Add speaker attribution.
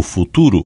Speaker 1: o futuro